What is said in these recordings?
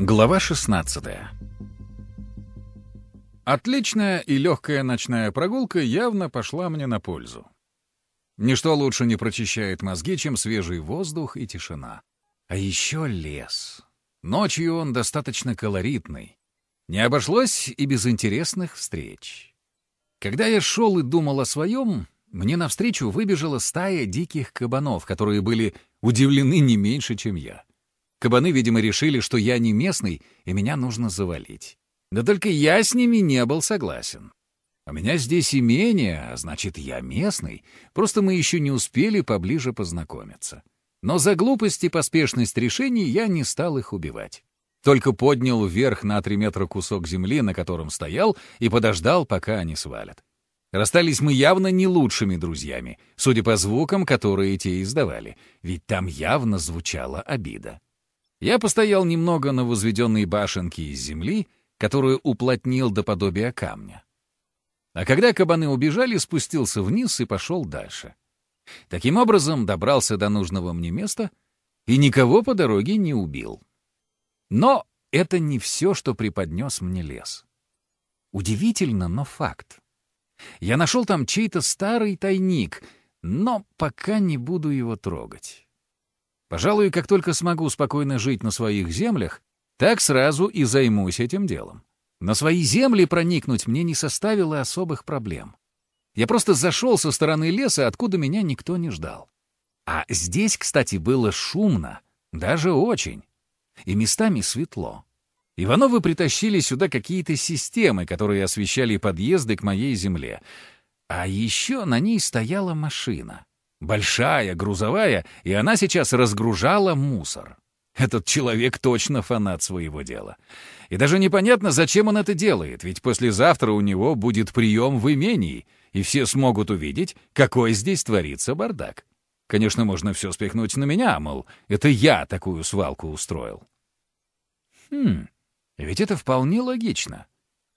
Глава 16 Отличная и легкая ночная прогулка явно пошла мне на пользу. Ничто лучше не прочищает мозги, чем свежий воздух и тишина. А еще лес. Ночью он достаточно колоритный. Не обошлось и без интересных встреч. Когда я шел и думал о своем, мне навстречу выбежала стая диких кабанов, которые были удивлены не меньше, чем я. Кабаны, видимо, решили, что я не местный, и меня нужно завалить. Да только я с ними не был согласен. У меня здесь имение, а значит, я местный. Просто мы еще не успели поближе познакомиться. Но за глупость и поспешность решений я не стал их убивать. Только поднял вверх на три метра кусок земли, на котором стоял, и подождал, пока они свалят. Расстались мы явно не лучшими друзьями, судя по звукам, которые те издавали, ведь там явно звучала обида. Я постоял немного на возведенной башенке из земли, которую уплотнил до подобия камня. А когда кабаны убежали, спустился вниз и пошел дальше. Таким образом, добрался до нужного мне места и никого по дороге не убил. Но это не все, что преподнес мне лес. Удивительно, но факт. Я нашел там чей-то старый тайник, но пока не буду его трогать. Пожалуй, как только смогу спокойно жить на своих землях, так сразу и займусь этим делом. На свои земли проникнуть мне не составило особых проблем. Я просто зашел со стороны леса, откуда меня никто не ждал. А здесь, кстати, было шумно, даже очень. И местами светло. Ивановы притащили сюда какие-то системы, которые освещали подъезды к моей земле. А еще на ней стояла машина. Большая, грузовая, и она сейчас разгружала мусор. Этот человек точно фанат своего дела. И даже непонятно, зачем он это делает, ведь послезавтра у него будет прием в имении, и все смогут увидеть, какой здесь творится бардак. Конечно, можно все спихнуть на меня, мол, это я такую свалку устроил. Хм, ведь это вполне логично.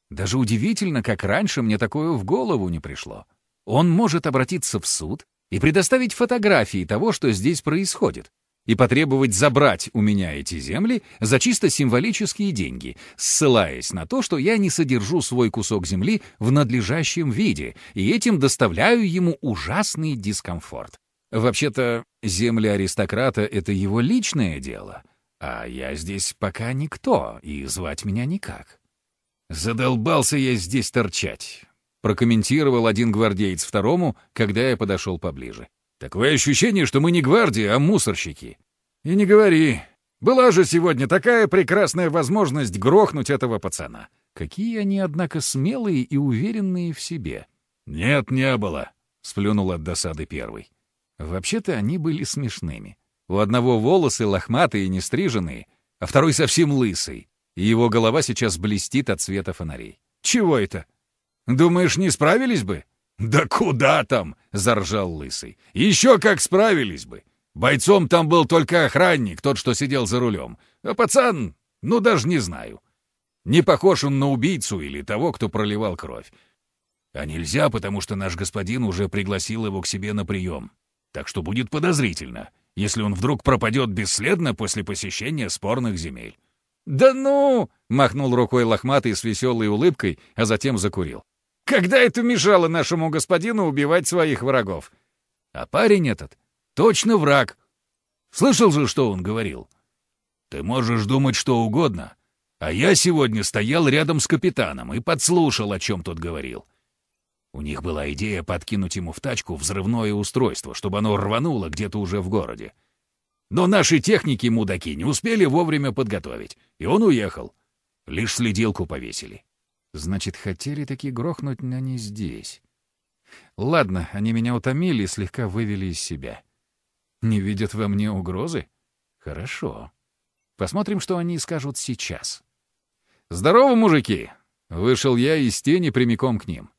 Даже удивительно, как раньше мне такое в голову не пришло. Он может обратиться в суд и предоставить фотографии того, что здесь происходит, и потребовать забрать у меня эти земли за чисто символические деньги, ссылаясь на то, что я не содержу свой кусок земли в надлежащем виде и этим доставляю ему ужасный дискомфорт. Вообще-то, земли аристократа — это его личное дело, а я здесь пока никто, и звать меня никак. «Задолбался я здесь торчать», — прокомментировал один гвардеец второму, когда я подошел поближе. Такое ощущение, что мы не гвардия, а мусорщики. И не говори. Была же сегодня такая прекрасная возможность грохнуть этого пацана. Какие они, однако, смелые и уверенные в себе. Нет, не было, — сплюнул от досады первый. Вообще-то они были смешными. У одного волосы лохматые и нестриженные, а второй совсем лысый, и его голова сейчас блестит от света фонарей. Чего это? Думаешь, не справились бы? «Да куда там?» — заржал Лысый. «Еще как справились бы. Бойцом там был только охранник, тот, что сидел за рулем. А пацан, ну даже не знаю. Не похож он на убийцу или того, кто проливал кровь. А нельзя, потому что наш господин уже пригласил его к себе на прием. Так что будет подозрительно, если он вдруг пропадет бесследно после посещения спорных земель». «Да ну!» — махнул рукой лохматый с веселой улыбкой, а затем закурил. Когда это мешало нашему господину убивать своих врагов? А парень этот точно враг. Слышал же, что он говорил? Ты можешь думать что угодно, а я сегодня стоял рядом с капитаном и подслушал, о чем тот говорил. У них была идея подкинуть ему в тачку взрывное устройство, чтобы оно рвануло где-то уже в городе. Но наши техники-мудаки не успели вовремя подготовить, и он уехал. Лишь следилку повесили. Значит, хотели таки грохнуть, но не здесь. Ладно, они меня утомили и слегка вывели из себя. Не видят во мне угрозы? Хорошо. Посмотрим, что они скажут сейчас. «Здорово, мужики!» Вышел я из тени прямиком к ним.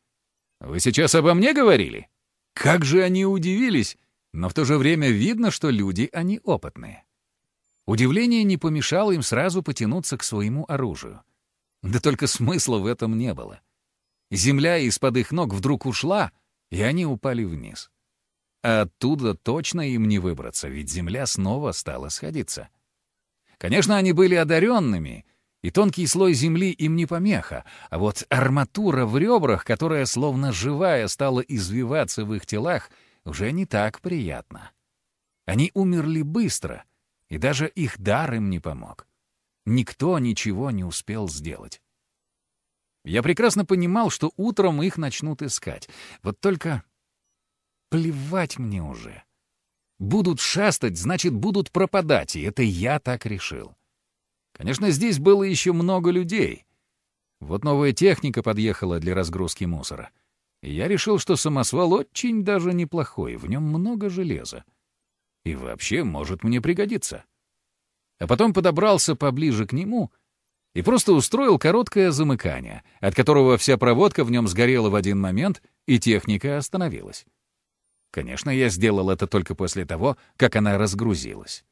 «Вы сейчас обо мне говорили?» Как же они удивились, но в то же время видно, что люди они опытные. Удивление не помешало им сразу потянуться к своему оружию. Да только смысла в этом не было. Земля из-под их ног вдруг ушла, и они упали вниз. А оттуда точно им не выбраться, ведь земля снова стала сходиться. Конечно, они были одаренными, и тонкий слой земли им не помеха, а вот арматура в ребрах, которая словно живая стала извиваться в их телах, уже не так приятно. Они умерли быстро, и даже их дар им не помог. Никто ничего не успел сделать. Я прекрасно понимал, что утром их начнут искать. Вот только плевать мне уже. Будут шастать, значит, будут пропадать, и это я так решил. Конечно, здесь было еще много людей. Вот новая техника подъехала для разгрузки мусора. И я решил, что самосвал очень даже неплохой, в нем много железа. И вообще может мне пригодиться. А потом подобрался поближе к нему и просто устроил короткое замыкание, от которого вся проводка в нем сгорела в один момент, и техника остановилась. Конечно, я сделал это только после того, как она разгрузилась.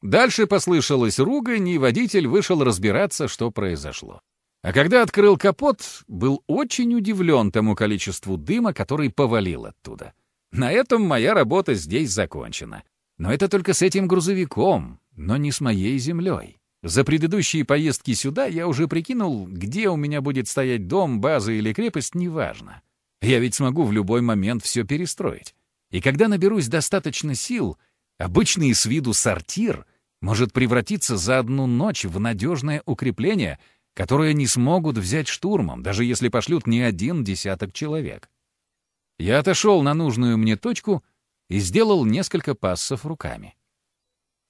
Дальше послышалась ругань, и водитель вышел разбираться, что произошло. А когда открыл капот, был очень удивлен тому количеству дыма, который повалил оттуда. На этом моя работа здесь закончена. Но это только с этим грузовиком, но не с моей землей. За предыдущие поездки сюда я уже прикинул, где у меня будет стоять дом, база или крепость, неважно. Я ведь смогу в любой момент все перестроить. И когда наберусь достаточно сил, обычный с виду сортир может превратиться за одну ночь в надежное укрепление, которое не смогут взять штурмом, даже если пошлют не один десяток человек. Я отошел на нужную мне точку и сделал несколько пассов руками.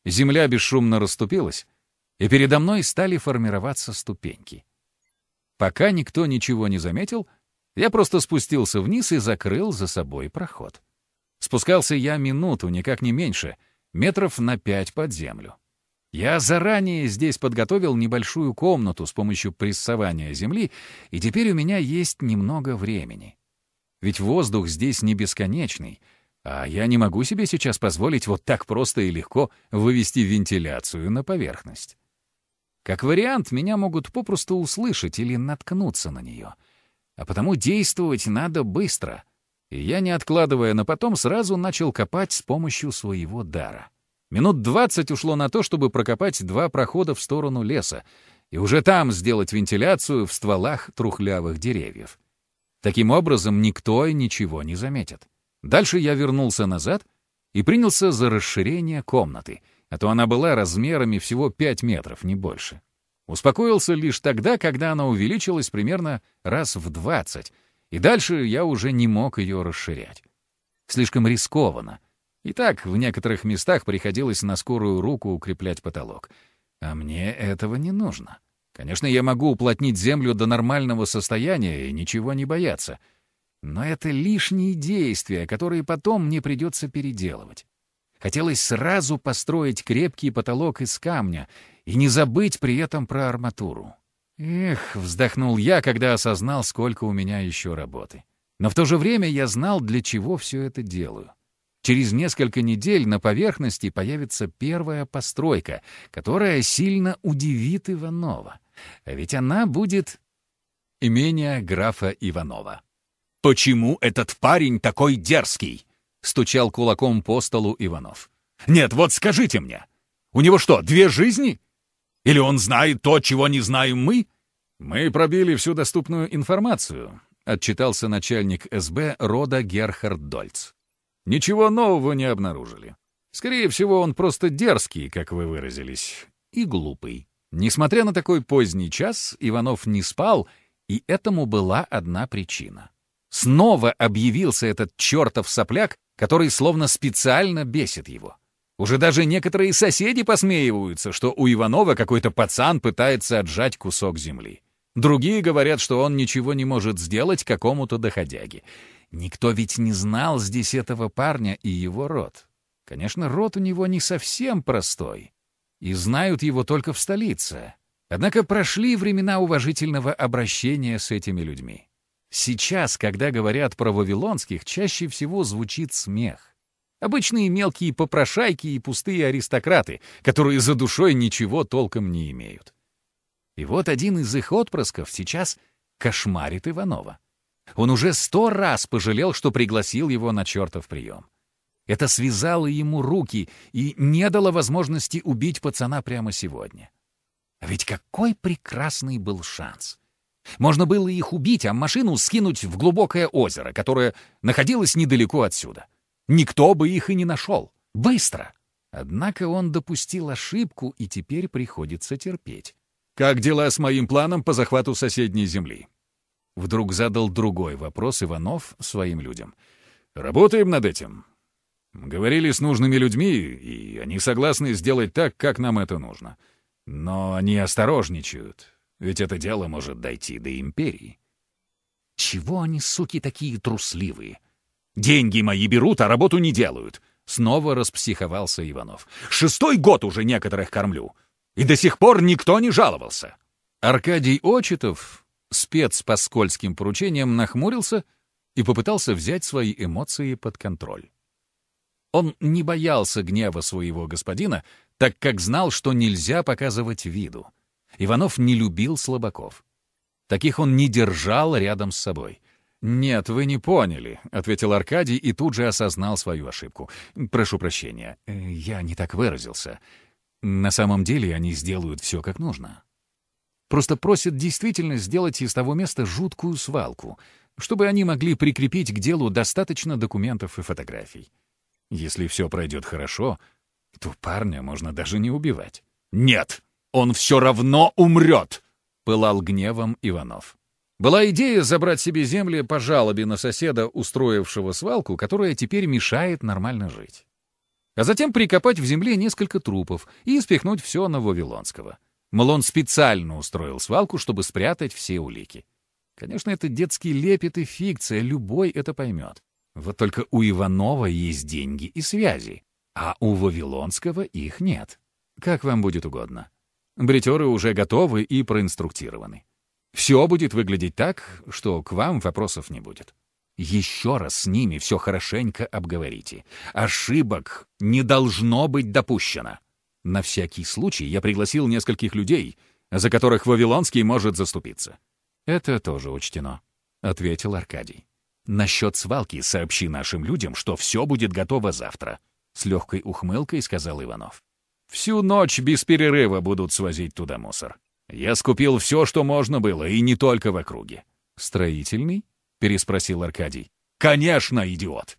Земля бесшумно расступилась, и передо мной стали формироваться ступеньки. Пока никто ничего не заметил, я просто спустился вниз и закрыл за собой проход. Спускался я минуту, никак не меньше, метров на пять под землю. Я заранее здесь подготовил небольшую комнату с помощью прессования земли, и теперь у меня есть немного времени. Ведь воздух здесь не бесконечный, а я не могу себе сейчас позволить вот так просто и легко вывести вентиляцию на поверхность. Как вариант, меня могут попросту услышать или наткнуться на нее. А потому действовать надо быстро — и я, не откладывая на потом, сразу начал копать с помощью своего дара. Минут двадцать ушло на то, чтобы прокопать два прохода в сторону леса, и уже там сделать вентиляцию в стволах трухлявых деревьев. Таким образом, никто и ничего не заметит. Дальше я вернулся назад и принялся за расширение комнаты, а то она была размерами всего 5 метров, не больше. Успокоился лишь тогда, когда она увеличилась примерно раз в 20, и дальше я уже не мог ее расширять. Слишком рискованно. И так в некоторых местах приходилось на скорую руку укреплять потолок. А мне этого не нужно. Конечно, я могу уплотнить землю до нормального состояния и ничего не бояться. Но это лишние действия, которые потом мне придется переделывать. Хотелось сразу построить крепкий потолок из камня и не забыть при этом про арматуру. Эх, вздохнул я, когда осознал, сколько у меня еще работы. Но в то же время я знал, для чего все это делаю. Через несколько недель на поверхности появится первая постройка, которая сильно удивит Иванова. А ведь она будет имение графа Иванова. «Почему этот парень такой дерзкий?» — стучал кулаком по столу Иванов. «Нет, вот скажите мне, у него что, две жизни? Или он знает то, чего не знаем мы?» «Мы пробили всю доступную информацию», — отчитался начальник СБ рода Герхард Дольц. «Ничего нового не обнаружили. Скорее всего, он просто дерзкий, как вы выразились, и глупый». Несмотря на такой поздний час, Иванов не спал, и этому была одна причина. Снова объявился этот чертов сопляк, который словно специально бесит его. Уже даже некоторые соседи посмеиваются, что у Иванова какой-то пацан пытается отжать кусок земли. Другие говорят, что он ничего не может сделать какому-то доходяге. Никто ведь не знал здесь этого парня и его род. Конечно, род у него не совсем простой. И знают его только в столице. Однако прошли времена уважительного обращения с этими людьми. Сейчас, когда говорят про вавилонских, чаще всего звучит смех. Обычные мелкие попрошайки и пустые аристократы, которые за душой ничего толком не имеют. И вот один из их отпрысков сейчас кошмарит Иванова. Он уже сто раз пожалел, что пригласил его на чертов прием. Это связало ему руки и не дало возможности убить пацана прямо сегодня. А ведь какой прекрасный был шанс! Можно было их убить, а машину скинуть в глубокое озеро, которое находилось недалеко отсюда. Никто бы их и не нашел. Быстро! Однако он допустил ошибку, и теперь приходится терпеть. «Как дела с моим планом по захвату соседней земли?» Вдруг задал другой вопрос Иванов своим людям. «Работаем над этим. Говорили с нужными людьми, и они согласны сделать так, как нам это нужно. Но они осторожничают, ведь это дело может дойти до империи». «Чего они, суки, такие трусливые? Деньги мои берут, а работу не делают!» Снова распсиховался Иванов. «Шестой год уже некоторых кормлю, и до сих пор никто не жаловался!» Аркадий Очетов, спец по скользким поручениям, нахмурился и попытался взять свои эмоции под контроль. Он не боялся гнева своего господина, так как знал, что нельзя показывать виду. Иванов не любил слабаков. Таких он не держал рядом с собой. «Нет, вы не поняли», — ответил Аркадий и тут же осознал свою ошибку. «Прошу прощения, э, я не так выразился. На самом деле они сделают все как нужно. Просто просят действительно сделать из того места жуткую свалку, чтобы они могли прикрепить к делу достаточно документов и фотографий. Если все пройдет хорошо, то парня можно даже не убивать». «Нет, он все равно умрет!» — пылал гневом Иванов. Была идея забрать себе земли по жалобе на соседа, устроившего свалку, которая теперь мешает нормально жить. А затем прикопать в земле несколько трупов и спихнуть все на Вавилонского. Мол, он специально устроил свалку, чтобы спрятать все улики. Конечно, это детский лепет и фикция, любой это поймет. Вот только у Иванова есть деньги и связи, а у Вавилонского их нет. Как вам будет угодно. Бритеры уже готовы и проинструктированы. Все будет выглядеть так, что к вам вопросов не будет. Еще раз с ними все хорошенько обговорите. Ошибок не должно быть допущено. На всякий случай я пригласил нескольких людей, за которых Вавилонский может заступиться. Это тоже учтено, — ответил Аркадий. Насчет свалки сообщи нашим людям, что все будет готово завтра, — с легкой ухмылкой сказал Иванов. Всю ночь без перерыва будут свозить туда мусор. Я скупил все, что можно было, и не только в округе. «Строительный?» — переспросил Аркадий. «Конечно, идиот!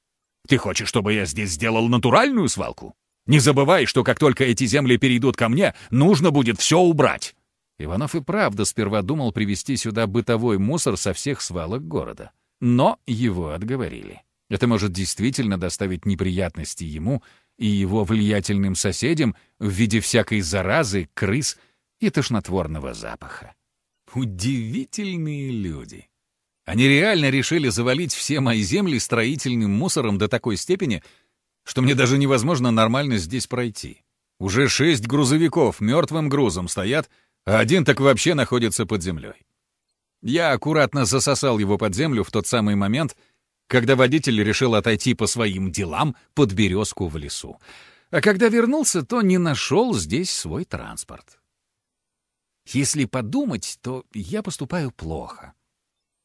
Ты хочешь, чтобы я здесь сделал натуральную свалку? Не забывай, что как только эти земли перейдут ко мне, нужно будет все убрать!» Иванов и правда сперва думал привезти сюда бытовой мусор со всех свалок города. Но его отговорили. Это может действительно доставить неприятности ему и его влиятельным соседям в виде всякой заразы, крыс — и тошнотворного запаха. Удивительные люди. Они реально решили завалить все мои земли строительным мусором до такой степени, что мне даже невозможно нормально здесь пройти. Уже шесть грузовиков мертвым грузом стоят, а один так вообще находится под землей. Я аккуратно засосал его под землю в тот самый момент, когда водитель решил отойти по своим делам под березку в лесу. А когда вернулся, то не нашел здесь свой транспорт. Если подумать, то я поступаю плохо.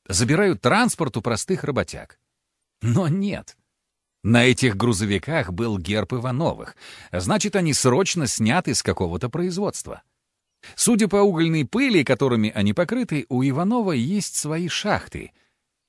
Забираю транспорт у простых работяг. Но нет. На этих грузовиках был герб Ивановых, значит, они срочно сняты с какого-то производства. Судя по угольной пыли, которыми они покрыты, у Иванова есть свои шахты,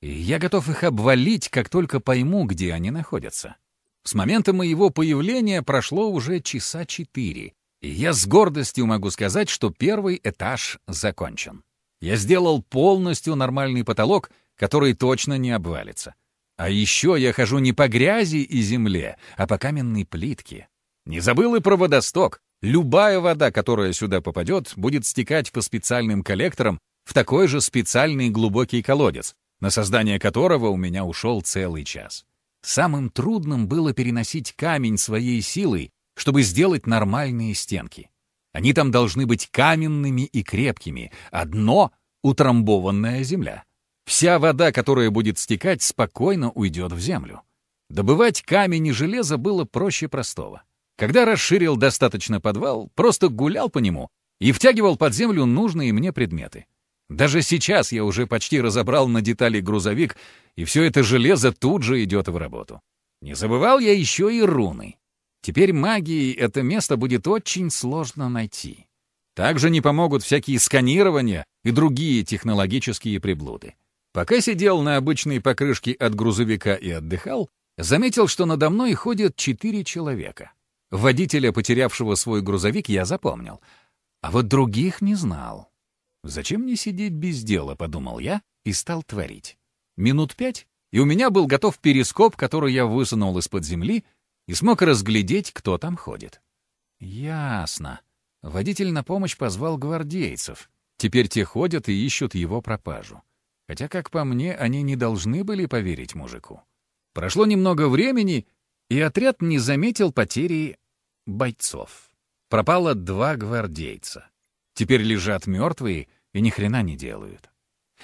я готов их обвалить, как только пойму, где они находятся. С момента моего появления прошло уже часа четыре, и я с гордостью могу сказать, что первый этаж закончен. Я сделал полностью нормальный потолок, который точно не обвалится. А еще я хожу не по грязи и земле, а по каменной плитке. Не забыл и про водосток. Любая вода, которая сюда попадет, будет стекать по специальным коллекторам в такой же специальный глубокий колодец, на создание которого у меня ушел целый час. Самым трудным было переносить камень своей силой чтобы сделать нормальные стенки. Они там должны быть каменными и крепкими, а дно — утрамбованная земля. Вся вода, которая будет стекать, спокойно уйдет в землю. Добывать камень и железо было проще простого. Когда расширил достаточно подвал, просто гулял по нему и втягивал под землю нужные мне предметы. Даже сейчас я уже почти разобрал на детали грузовик, и все это железо тут же идет в работу. Не забывал я еще и руны. Теперь магией это место будет очень сложно найти. Также не помогут всякие сканирования и другие технологические приблуды. Пока сидел на обычной покрышке от грузовика и отдыхал, заметил, что надо мной ходят четыре человека. Водителя, потерявшего свой грузовик, я запомнил. А вот других не знал. «Зачем мне сидеть без дела?» — подумал я и стал творить. Минут пять, и у меня был готов перископ, который я высунул из-под земли и смог разглядеть, кто там ходит. Ясно. Водитель на помощь позвал гвардейцев. Теперь те ходят и ищут его пропажу. Хотя, как по мне, они не должны были поверить мужику. Прошло немного времени, и отряд не заметил потери бойцов. Пропало два гвардейца. Теперь лежат мертвые и ни хрена не делают.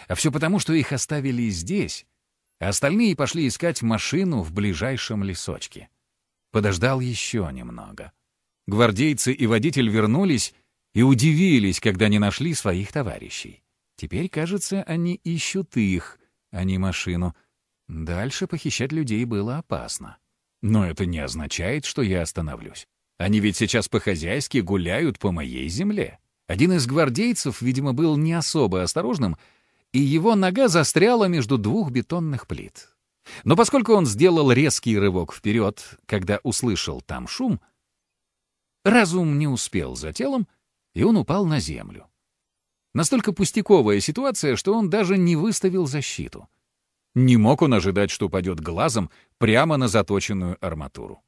А все потому, что их оставили здесь, а остальные пошли искать машину в ближайшем лесочке. Подождал еще немного. Гвардейцы и водитель вернулись и удивились, когда не нашли своих товарищей. Теперь, кажется, они ищут их, а не машину. Дальше похищать людей было опасно. Но это не означает, что я остановлюсь. Они ведь сейчас по-хозяйски гуляют по моей земле. Один из гвардейцев, видимо, был не особо осторожным, и его нога застряла между двух бетонных плит. Но поскольку он сделал резкий рывок вперед, когда услышал там шум, разум не успел за телом, и он упал на землю. Настолько пустяковая ситуация, что он даже не выставил защиту. Не мог он ожидать, что упадет глазом прямо на заточенную арматуру.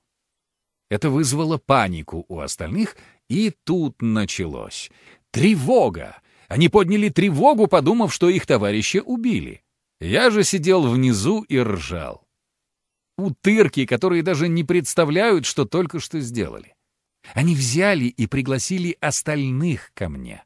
Это вызвало панику у остальных, и тут началось. Тревога! Они подняли тревогу, подумав, что их товарища убили. Я же сидел внизу и ржал. Утырки, которые даже не представляют, что только что сделали. Они взяли и пригласили остальных ко мне.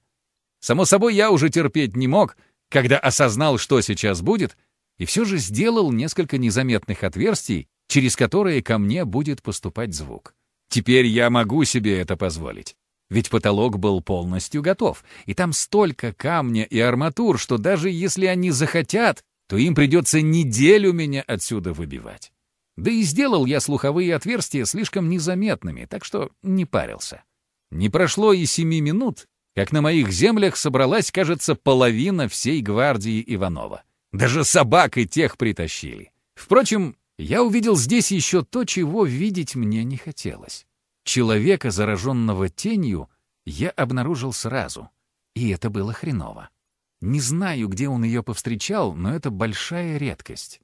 Само собой, я уже терпеть не мог, когда осознал, что сейчас будет, и все же сделал несколько незаметных отверстий, через которые ко мне будет поступать звук. Теперь я могу себе это позволить. Ведь потолок был полностью готов, и там столько камня и арматур, что даже если они захотят, то им придется неделю меня отсюда выбивать. Да и сделал я слуховые отверстия слишком незаметными, так что не парился. Не прошло и семи минут, как на моих землях собралась, кажется, половина всей гвардии Иванова. Даже собак и тех притащили. Впрочем, я увидел здесь еще то, чего видеть мне не хотелось. Человека, зараженного тенью, я обнаружил сразу, и это было хреново. Не знаю, где он ее повстречал, но это большая редкость.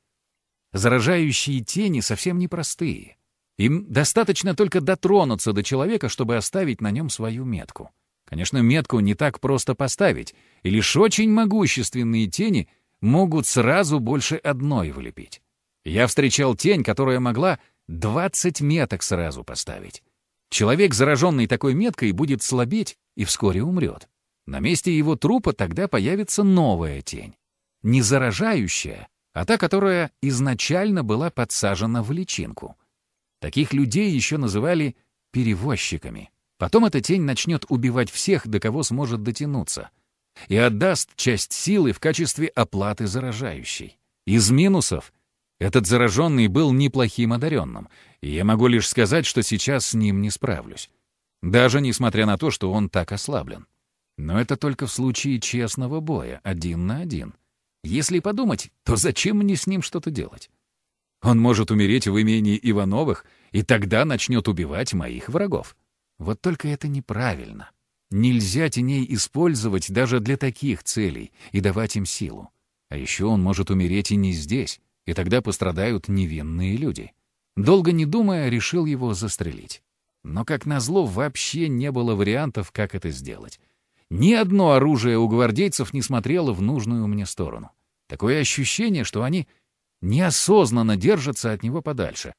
Заражающие тени совсем непростые. Им достаточно только дотронуться до человека, чтобы оставить на нем свою метку. Конечно, метку не так просто поставить, и лишь очень могущественные тени могут сразу больше одной вылепить. Я встречал тень, которая могла 20 меток сразу поставить. Человек, зараженный такой меткой, будет слабеть и вскоре умрет. На месте его трупа тогда появится новая тень. Не заражающая, а та, которая изначально была подсажена в личинку. Таких людей еще называли перевозчиками. Потом эта тень начнет убивать всех, до кого сможет дотянуться, и отдаст часть силы в качестве оплаты заражающей. Из минусов этот зараженный был неплохим одаренным, и я могу лишь сказать, что сейчас с ним не справлюсь. Даже несмотря на то, что он так ослаблен. Но это только в случае честного боя, один на один. Если подумать, то зачем мне с ним что-то делать? Он может умереть в имении Ивановых, и тогда начнет убивать моих врагов. Вот только это неправильно. Нельзя теней использовать даже для таких целей и давать им силу. А еще он может умереть и не здесь, и тогда пострадают невинные люди. Долго не думая, решил его застрелить. Но, как назло, вообще не было вариантов, как это сделать. Ни одно оружие у гвардейцев не смотрело в нужную мне сторону. Такое ощущение, что они неосознанно держатся от него подальше.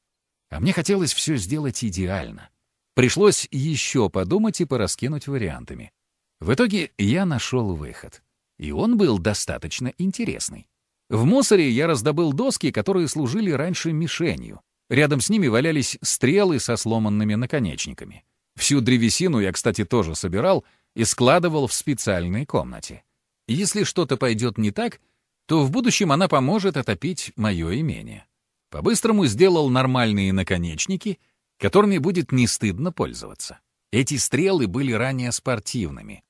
А мне хотелось все сделать идеально. Пришлось еще подумать и пораскинуть вариантами. В итоге я нашел выход. И он был достаточно интересный. В мусоре я раздобыл доски, которые служили раньше мишенью. Рядом с ними валялись стрелы со сломанными наконечниками. Всю древесину я, кстати, тоже собирал и складывал в специальной комнате. Если что-то пойдет не так, то в будущем она поможет отопить мое имение. По-быстрому сделал нормальные наконечники, которыми будет не стыдно пользоваться. Эти стрелы были ранее спортивными,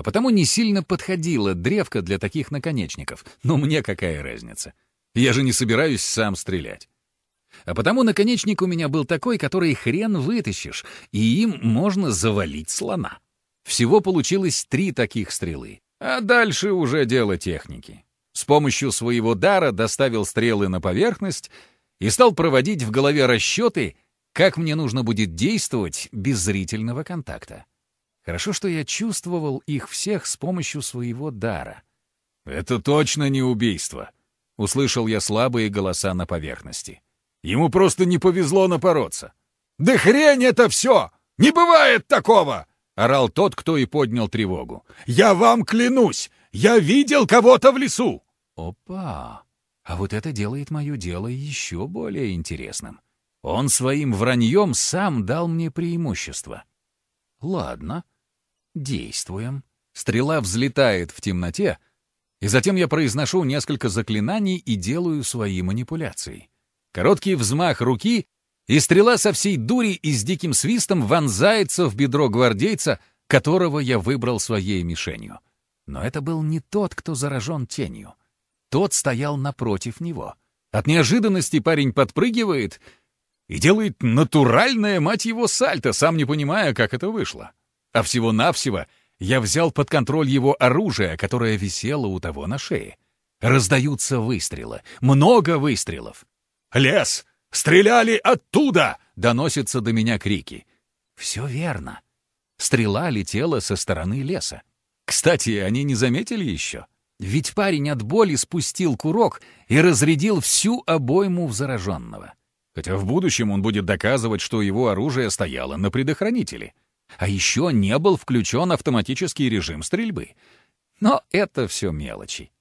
а потому не сильно подходила древка для таких наконечников. Но мне какая разница? Я же не собираюсь сам стрелять. А потому наконечник у меня был такой, который хрен вытащишь, и им можно завалить слона. Всего получилось три таких стрелы. А дальше уже дело техники. С помощью своего дара доставил стрелы на поверхность и стал проводить в голове расчеты, как мне нужно будет действовать без зрительного контакта. Хорошо, что я чувствовал их всех с помощью своего дара. «Это точно не убийство», — услышал я слабые голоса на поверхности. «Ему просто не повезло напороться». «Да хрень это все! Не бывает такого!» — орал тот, кто и поднял тревогу. «Я вам клянусь! Я видел кого-то в лесу!» «Опа! А вот это делает мое дело еще более интересным. Он своим враньем сам дал мне преимущество. Ладно, действуем. Стрела взлетает в темноте, и затем я произношу несколько заклинаний и делаю свои манипуляции. Короткий взмах руки, и стрела со всей дури и с диким свистом вонзается в бедро гвардейца, которого я выбрал своей мишенью. Но это был не тот, кто заражен тенью. Тот стоял напротив него. От неожиданности парень подпрыгивает и делает натуральное, мать его, сальто, сам не понимая, как это вышло. А всего-навсего я взял под контроль его оружие, которое висело у того на шее. Раздаются выстрелы. Много выстрелов. «Лес! Стреляли оттуда!» — доносятся до меня крики. Все верно. Стрела летела со стороны леса. Кстати, они не заметили еще. Ведь парень от боли спустил курок и разрядил всю обойму в зараженного. Хотя в будущем он будет доказывать, что его оружие стояло на предохранителе. А еще не был включен автоматический режим стрельбы. Но это все мелочи.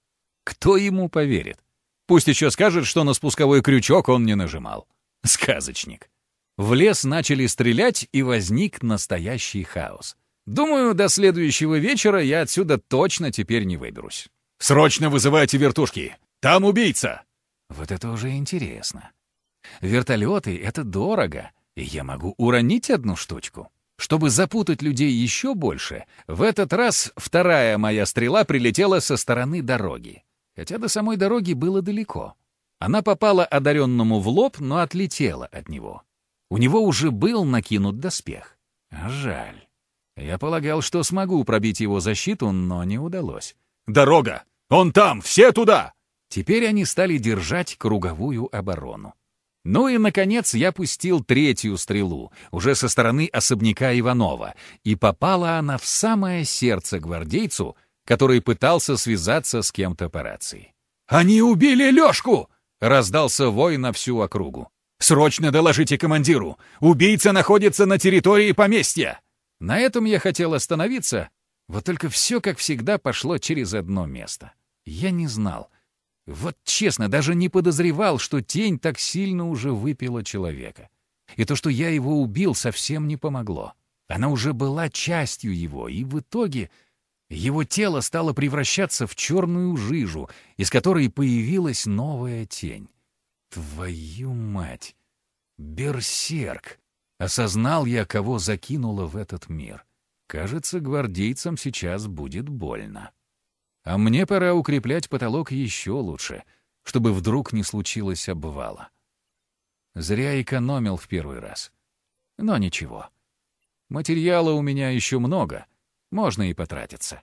Кто ему поверит? Пусть еще скажет, что на спусковой крючок он не нажимал. Сказочник. В лес начали стрелять, и возник настоящий хаос. Думаю, до следующего вечера я отсюда точно теперь не выберусь. «Срочно вызывайте вертушки! Там убийца!» Вот это уже интересно. Вертолеты — это дорого, и я могу уронить одну штучку. Чтобы запутать людей еще больше, в этот раз вторая моя стрела прилетела со стороны дороги. Хотя до самой дороги было далеко. Она попала одаренному в лоб, но отлетела от него. У него уже был накинут доспех. А жаль. Я полагал, что смогу пробить его защиту, но не удалось. «Дорога! Он там! Все туда!» Теперь они стали держать круговую оборону. Ну и, наконец, я пустил третью стрелу, уже со стороны особняка Иванова, и попала она в самое сердце гвардейцу, который пытался связаться с кем-то по рации. «Они убили Лёшку!» — раздался вой на всю округу. «Срочно доложите командиру! Убийца находится на территории поместья!» На этом я хотел остановиться, вот только все, как всегда, пошло через одно место. Я не знал. Вот честно, даже не подозревал, что тень так сильно уже выпила человека. И то, что я его убил, совсем не помогло. Она уже была частью его, и в итоге его тело стало превращаться в черную жижу, из которой появилась новая тень. Твою мать! Берсерк! Осознал я, кого закинуло в этот мир. Кажется, гвардейцам сейчас будет больно. А мне пора укреплять потолок еще лучше, чтобы вдруг не случилось обвала. Зря экономил в первый раз. Но ничего. Материала у меня еще много, можно и потратиться.